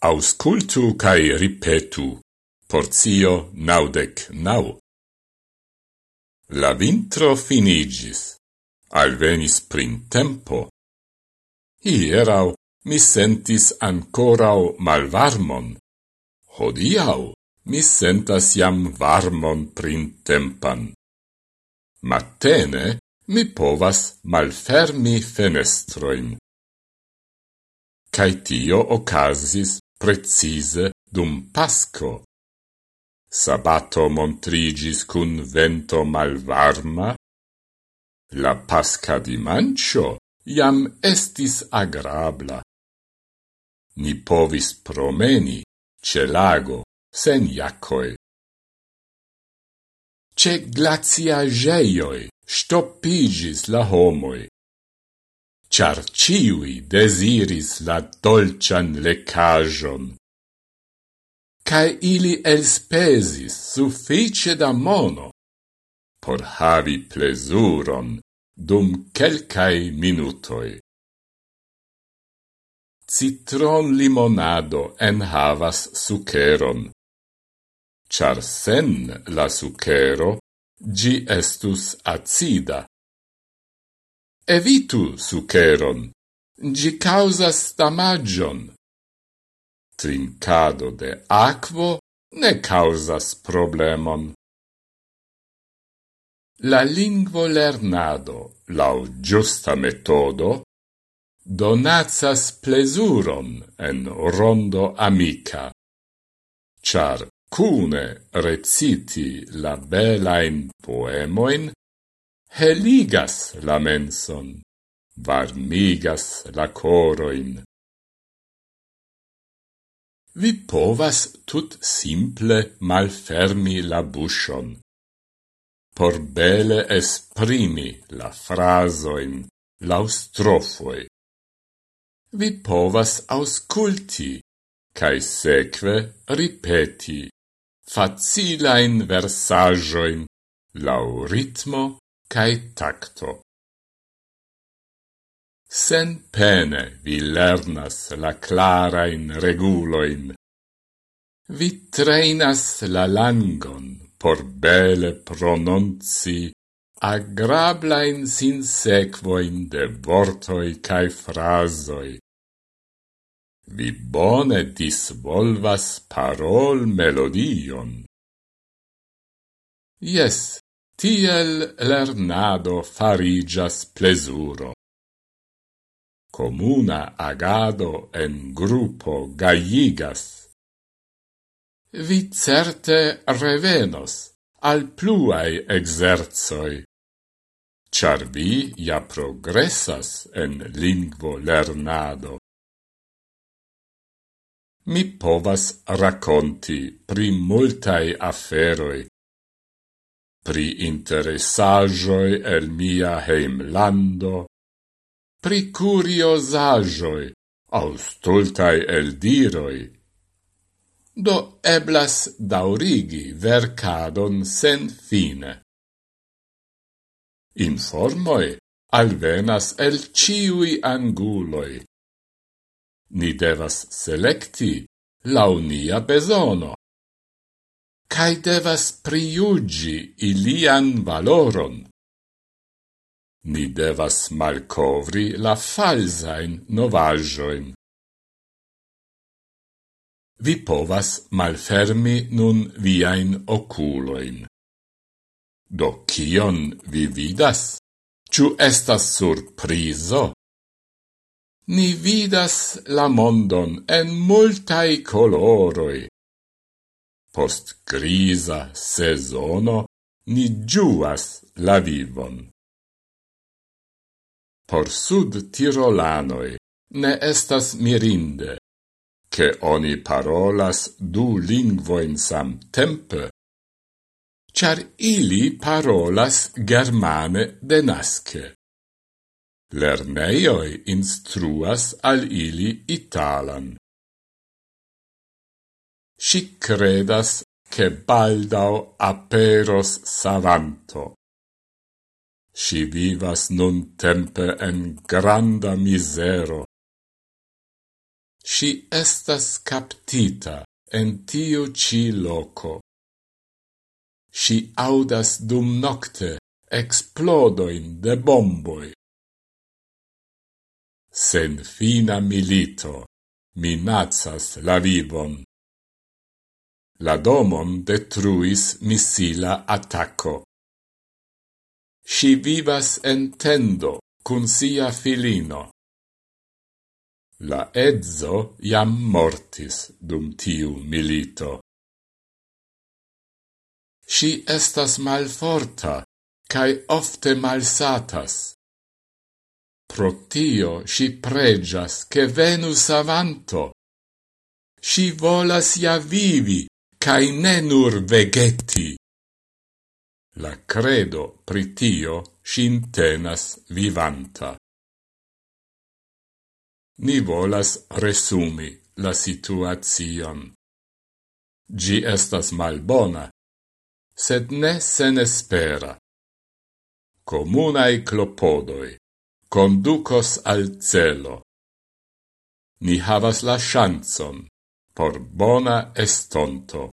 Auscultu cae ripetu, porzio naudec nau. La vintro finigis, alvenis printempo. Hierau mi sentis ancorau malvarmon, hodiau mi sentas jam varmon printempan. Matene mi povas malfermi fenestroin. Cai tio ocasis precise dum pasco. Sabato montrigis cun vento malvarma, la pasca di mancio iam estis agrabla. Ni povis promeni ce lago sen jacoe. Ce glaciageioi stoppigis la homoi char ciui desiris la dolcian lecajon. Cae ili elspesis suffice da mono por havi plesuron dum quelcae minutoi. Citron limonado en havas suceron, char sen la sucero gi estus acida Evitu suceron. Gi causas damagion. Trincado de aquo ne causas problemon. La lingvo lernado, lau giusta metodo, donazas plesuron en rondo amica, char cune reciti la belain poemoin heligas la menson, varmigas la coroin. Vi povas tut simple malfermi la bushon, por bele esprimi la frasoin, la strofoi. Vi povas ausculti, cae seque ripeti, facilain versajoin, lau ritmo cae tacto. Sen pene vi lernas la clarain reguloin. Vi trainas la langon por bele prononci agrablain sinsequoin de vortoi cae frasoi. Vi bone disvolvas parol melodion. Yes, tiel lernado farigas plesuro. Comuna agado en gruppo gaigas. Vi certe revenos al pluai exerzoi, char vi ja progressas en lingvo lernado. Mi povas raconti pri multai aferoi, pri interessagioi el mia heimlando, pri curiosajoi au stultai eldiroi. Do eblas daurigi vercadon sen fine. Informoi alvenas el ciui anguloi. Ni devas selecti launia besono cae devas priugi ilian valoron. Ni devas malcovri la falsain novajoin. Vi povas malfermi nun viain oculoin. Do kion vi vidas? Ciu estas surprizo? Ni vidas la mondon en multai coloroi, post crisa sezono ni giuas la vivon. Por sud tirolanoi ne estas mirinde, che oni parolas du lingvoin sam tempe, char ili parolas germane denasce. Lerneioi instruas al ili italan si credas che baldao aperos savanto. Si vivas nun tempe en granda misero. Si estas captita en tiu ci loco. Si audas dum nocte explodoin de bomboi. Sen fina milito minazas la vivon La domon detruis missila attacco. Si vivas en tendo cun sia filino. La edzo iam mortis dum tiu milito. Si estas malforta, cae ofte malsatas. Pro tio si pregias che venus avanto. Si volas ja vivi, cae ne nur vegeti. La credo pritio shin tenas vivanta. Ni volas resumi la situacion. Gi estas malbona, sed ne senespera. Comunae clopodoi conducos al celo. Ni havas la chanson por bona estonto.